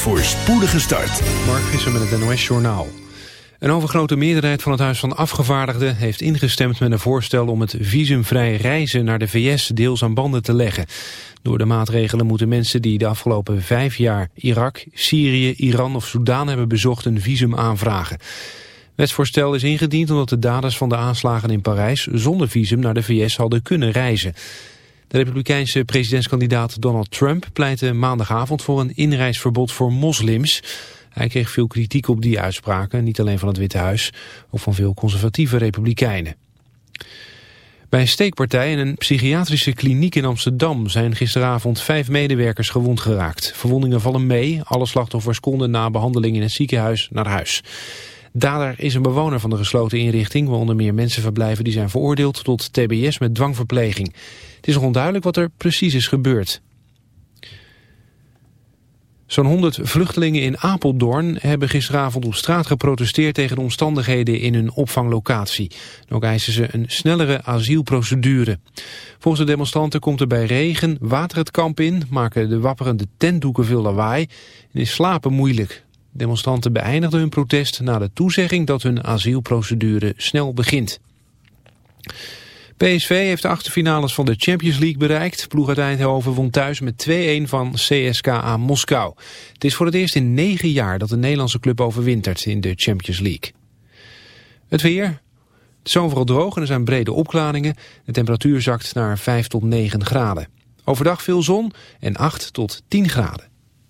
voor spoedige start. Mark Visser met het NOS Journaal. Een overgrote meerderheid van het Huis van Afgevaardigden heeft ingestemd met een voorstel om het visumvrij reizen naar de VS deels aan banden te leggen. Door de maatregelen moeten mensen die de afgelopen vijf jaar Irak, Syrië, Iran of Soudaan hebben bezocht een visum aanvragen. Wetsvoorstel is ingediend omdat de daders van de aanslagen in Parijs zonder visum naar de VS hadden kunnen reizen. De republikeinse presidentskandidaat Donald Trump pleitte maandagavond voor een inreisverbod voor moslims. Hij kreeg veel kritiek op die uitspraken, niet alleen van het Witte Huis, ook van veel conservatieve republikeinen. Bij een steekpartij in een psychiatrische kliniek in Amsterdam zijn gisteravond vijf medewerkers gewond geraakt. Verwondingen vallen mee, alle slachtoffers konden na behandeling in het ziekenhuis naar huis. Dader is een bewoner van de gesloten inrichting... waar onder meer mensen verblijven die zijn veroordeeld tot tbs met dwangverpleging. Het is nog onduidelijk wat er precies is gebeurd. Zo'n 100 vluchtelingen in Apeldoorn hebben gisteravond op straat geprotesteerd tegen de omstandigheden in hun opvanglocatie. Ook eisen ze een snellere asielprocedure. Volgens de demonstranten komt er bij regen water het kamp in, maken de wapperende tentdoeken veel lawaai en is slapen moeilijk. Demonstranten beëindigden hun protest na de toezegging dat hun asielprocedure snel begint. PSV heeft de achterfinales van de Champions League bereikt. Ploeg uit Eindhoven won thuis met 2-1 van CSKA Moskou. Het is voor het eerst in negen jaar dat de Nederlandse club overwintert in de Champions League. Het weer. Het is overal droog en er zijn brede opklaringen. De temperatuur zakt naar 5 tot 9 graden. Overdag veel zon en 8 tot 10 graden.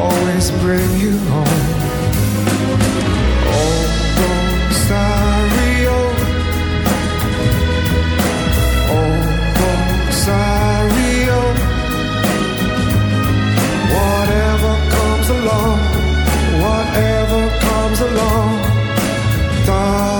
always bring you home. Whatever comes along, whatever comes along, darling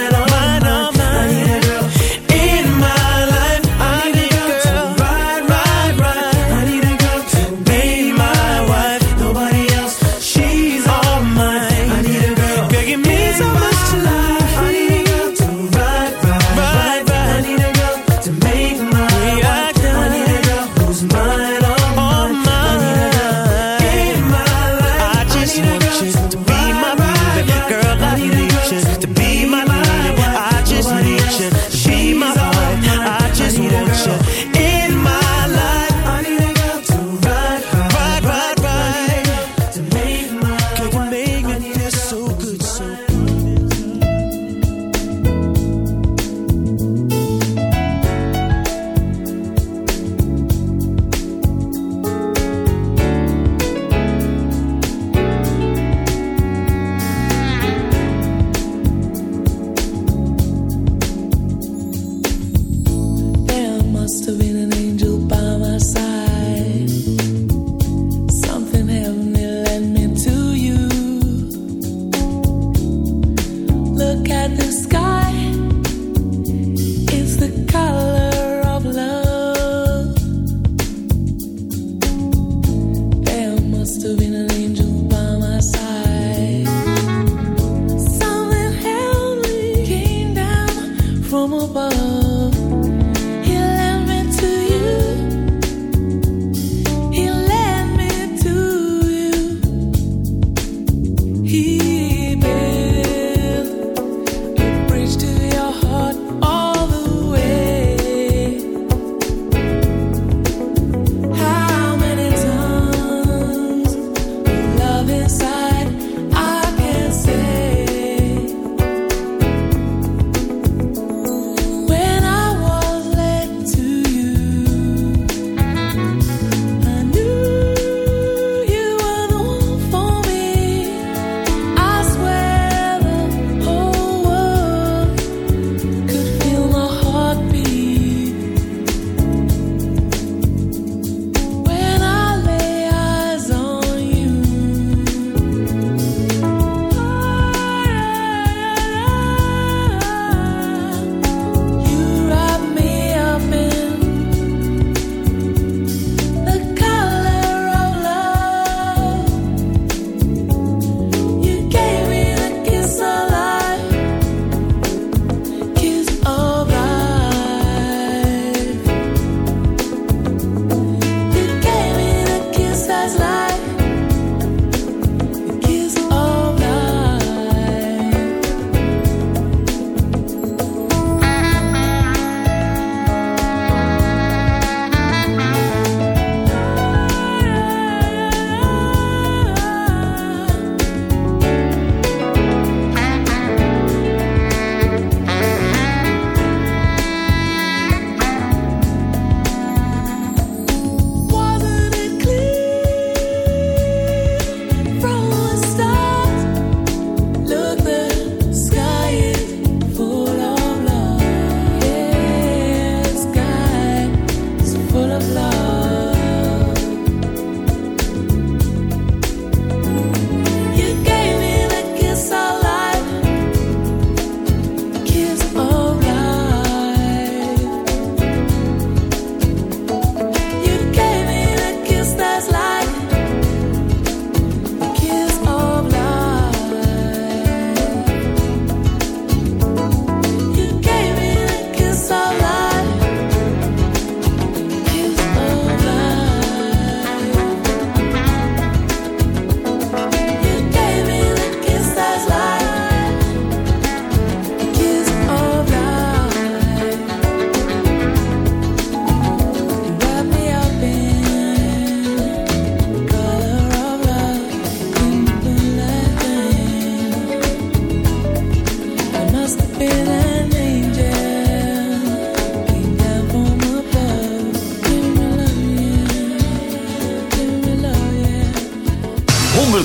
There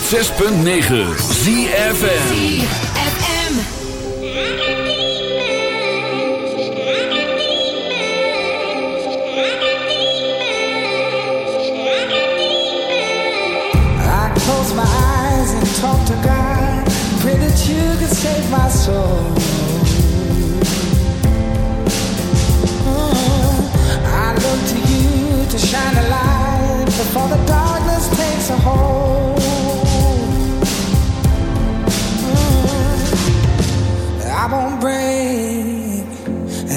106.9 ZFM ZFM I close my eyes and talk to God. Pray that you can save my soul.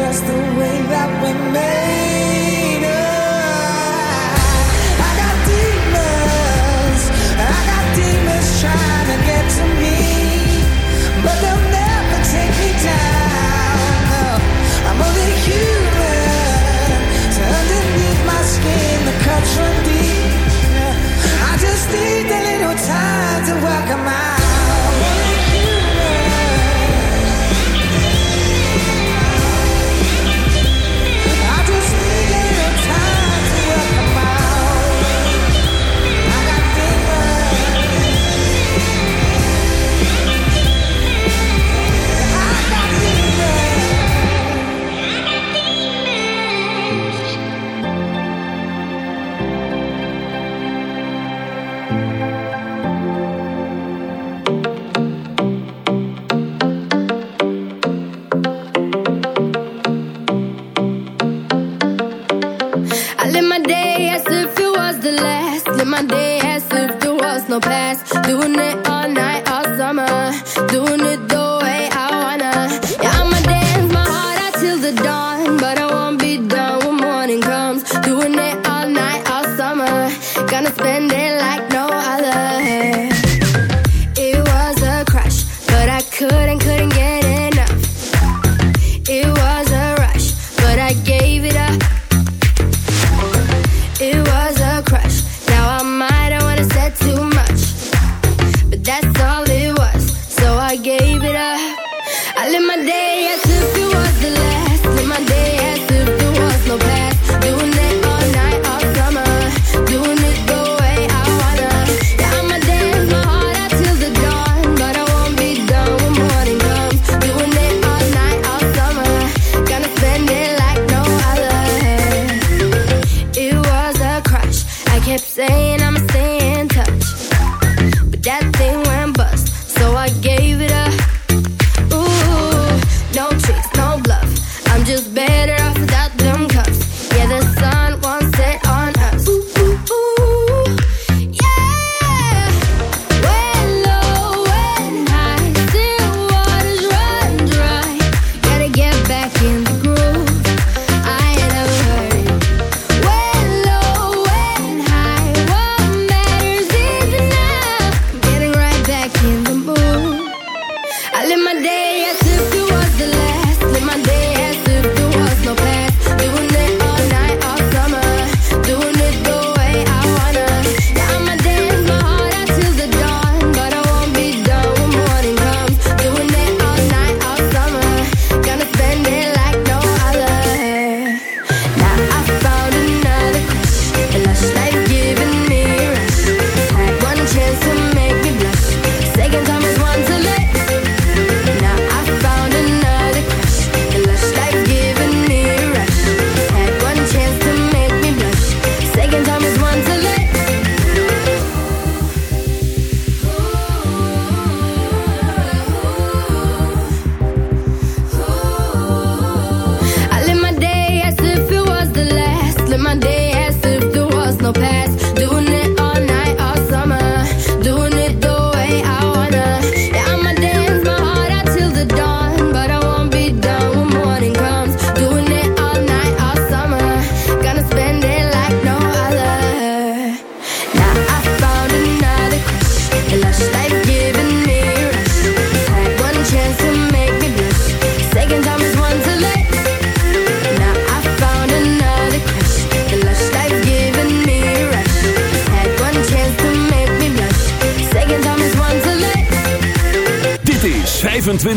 just the way that we made. I got demons, I got demons trying to get to me, but they'll never take me down. I'm only human, so underneath my skin, the cuts run